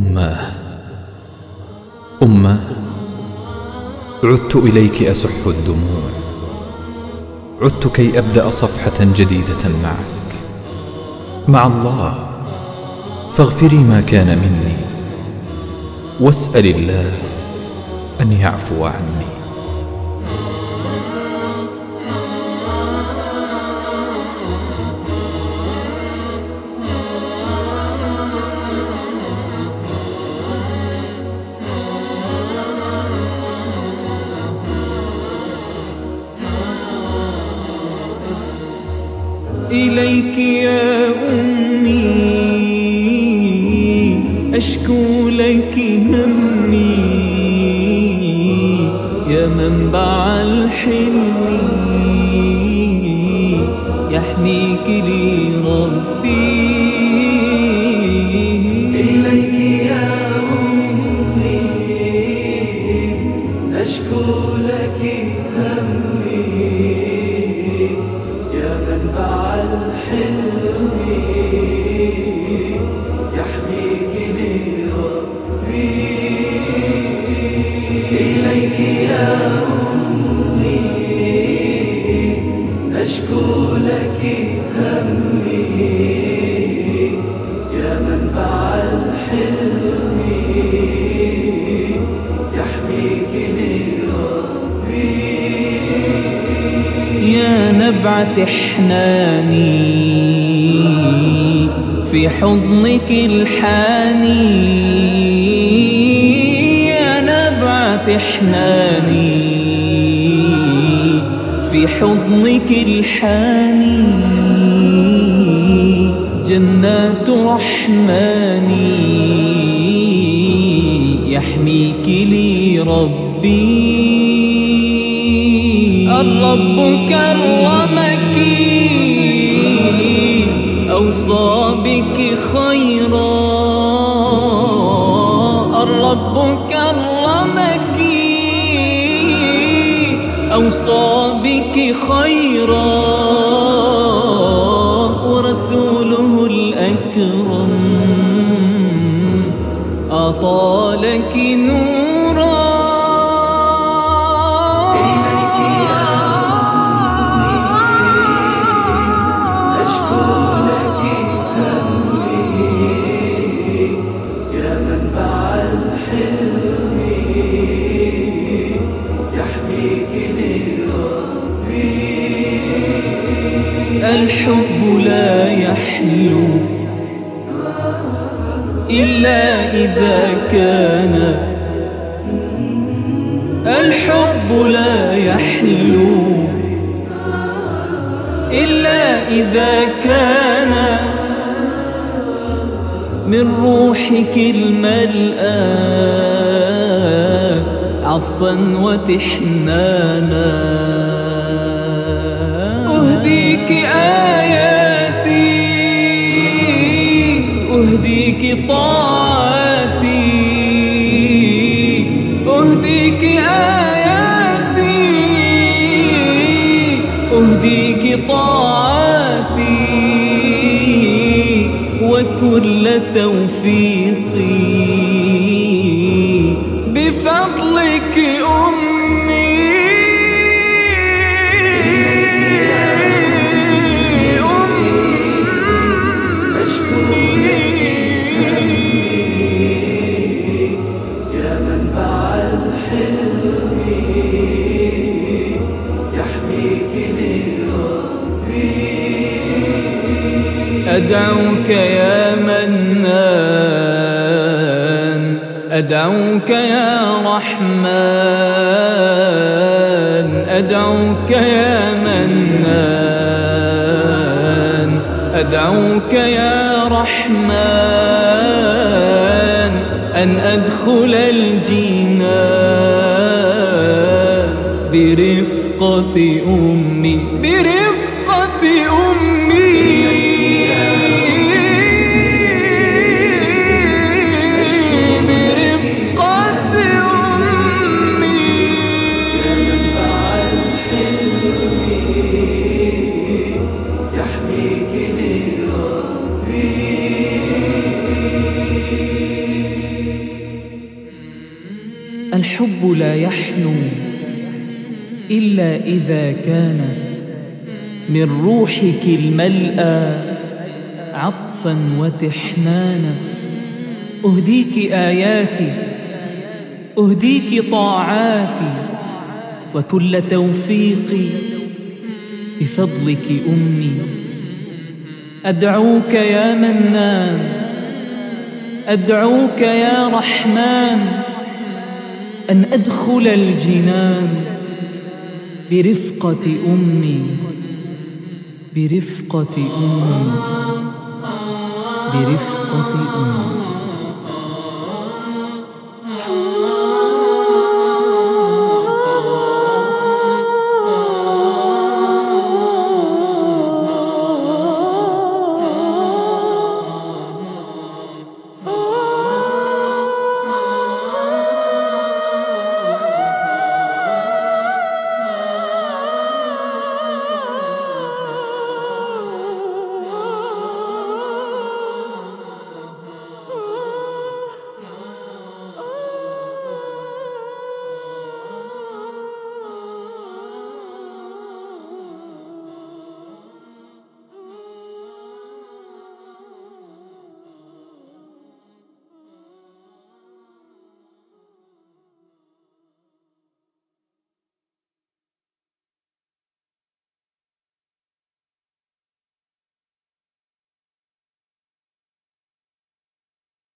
أماه أماه عدت إليك أسح الدموع. عدت كي أبدأ صفحة جديدة معك. مع الله. فاغفري ما كان مني. واسأل الله أن يعفو عني. إليك يا أمي. أشكو لك همي. يا منبع الحلم. يحميك لي ربي إليك يا أمي. أشكو لك همي. الحلم نبعة حناني في حضنك الحاني. يا نبعة حناني في حضنك الحاني. جنات رحماني يحميك لي ربي الرب كرمك أوصى بك خيرا. الرب كرمك أوصى بك خيرا. ورسوله الأكرم. أطالك نورا. إليك يا إلا إذا كان الحب لا يحلو إلا إذا كان من روحك الملأى عطفا وتحنانا أهديك طاعاتي أهديك آياتي أهديك طاعاتي وكل توفيقي. بفضلك أمي أدعوك يا رحمن أدعوك يا منان أدعوك يا رحمن أن أدخل الجنان برفقة أمي برفقة لا يحلو إلا إذا كان من روحك الملأى عطفا وتحنانا. أهديك آياتي أهديك طاعاتي وكل توفيقي بفضلك أمي. أدعوك يا منان أدعوك يا رحمن. أن أدخل الجنان برفقة أمي برفقة أمي برفقة أمي.